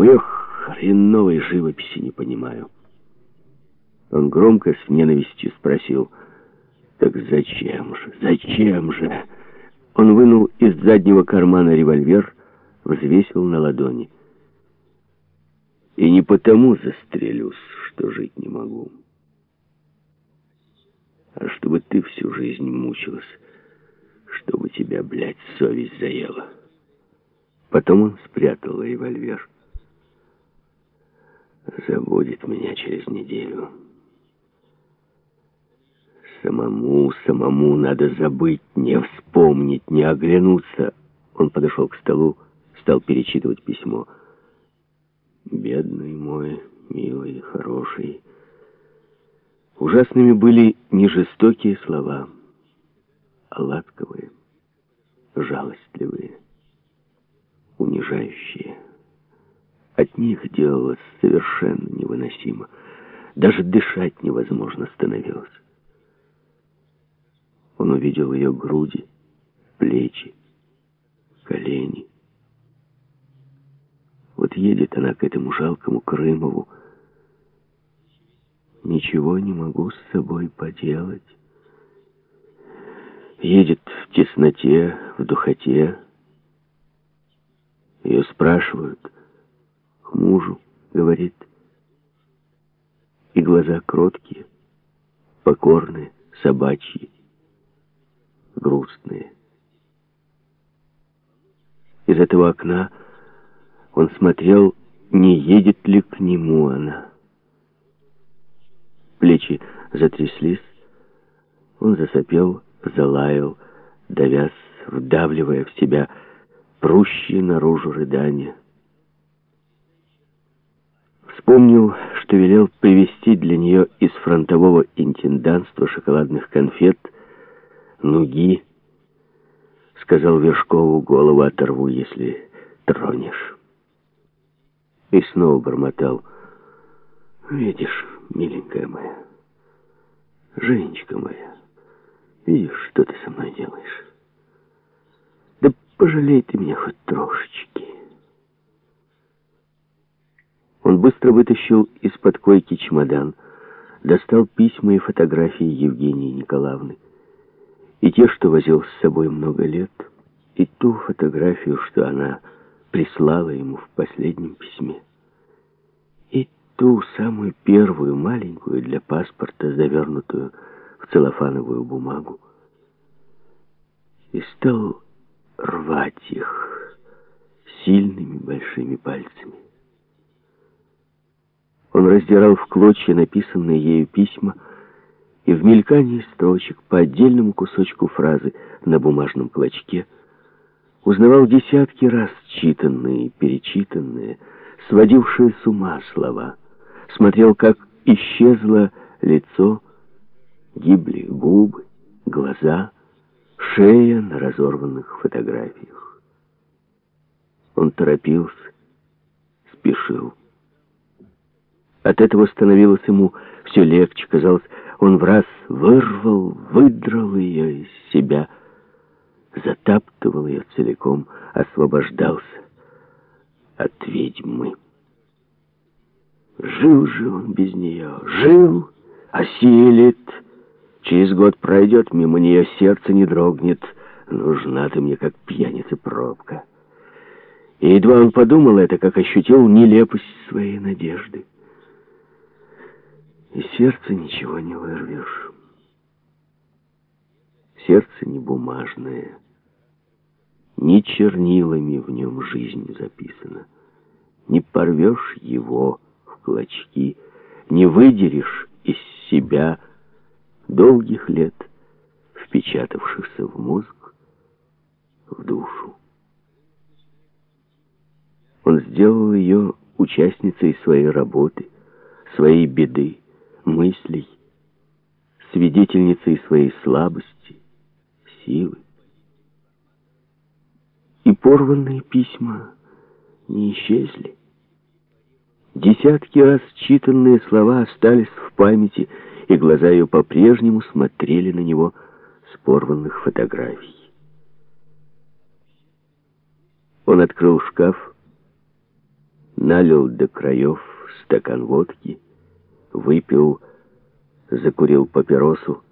В ее хреновой живописи не понимаю. Он громко с ненавистью спросил, «Так зачем же, зачем же?» Он вынул из заднего кармана револьвер, взвесил на ладони. «И не потому застрелюсь, что жить не могу, а чтобы ты всю жизнь мучилась, чтобы тебя, блядь, совесть заела». Потом он спрятал револьвер. «Забудет меня через неделю». Самому, самому надо забыть, не вспомнить, не оглянуться. Он подошел к столу, стал перечитывать письмо. «Бедный мой, милый, хороший». Ужасными были не жестокие слова, а ласковые, жалостливые, унижающие. От них делалось совершенно невыносимо. Даже дышать невозможно становилось. Он увидел ее груди, плечи, колени. Вот едет она к этому жалкому Крымову. Ничего не могу с собой поделать. Едет в тесноте, в духоте. Ее спрашивают. К мужу, говорит. И глаза кроткие, покорные, собачьи грустные. Из этого окна он смотрел, не едет ли к нему она. Плечи затряслись, он засопел, залаял, давясь, вдавливая в себя прущие наружу рыдания. Вспомнил, что велел привезти для нее из фронтового интенданства шоколадных конфет — нуги. Сказал Вершкову, голову оторву, если тронешь. И снова бормотал. Видишь, миленькая моя, Женечка моя, видишь, что ты со мной делаешь? Да пожалей ты меня хоть трошечки. Он быстро вытащил из-под койки чемодан, достал письма и фотографии Евгении Николаевны. И те, что возил с собой много лет, и ту фотографию, что она прислала ему в последнем письме, и ту самую первую, маленькую для паспорта, завернутую в целлофановую бумагу, и стал рвать их сильными большими пальцами. Он раздирал в клочья написанные ею письма, и в мелькании строчек по отдельному кусочку фразы на бумажном клочке узнавал десятки раз читанные перечитанные, сводившие с ума слова, смотрел, как исчезло лицо, гибли губы, глаза, шея на разорванных фотографиях. Он торопился, спешил. От этого становилось ему все легче, казалось, он в раз вырвал, выдрал ее из себя, затаптывал ее целиком, освобождался от ведьмы. Жил же он без нее, жил, осилит. Через год пройдет, мимо нее сердце не дрогнет. Нужна ты мне, как пьяница пробка. И едва он подумал это, как ощутил нелепость своей надежды. И сердце ничего не вырвешь. Сердце не бумажное. Ни чернилами в нем жизнь записана. Не порвешь его в клочки, не выдерешь из себя долгих лет, впечатавшихся в мозг, в душу. Он сделал ее участницей своей работы, своей беды, мыслей, свидетельницей своей слабости, силы. И порванные письма не исчезли. Десятки раз читанные слова остались в памяти, и глаза ее по-прежнему смотрели на него с порванных фотографий. Он открыл шкаф, налил до краев стакан водки, выпил, закурил папиросу,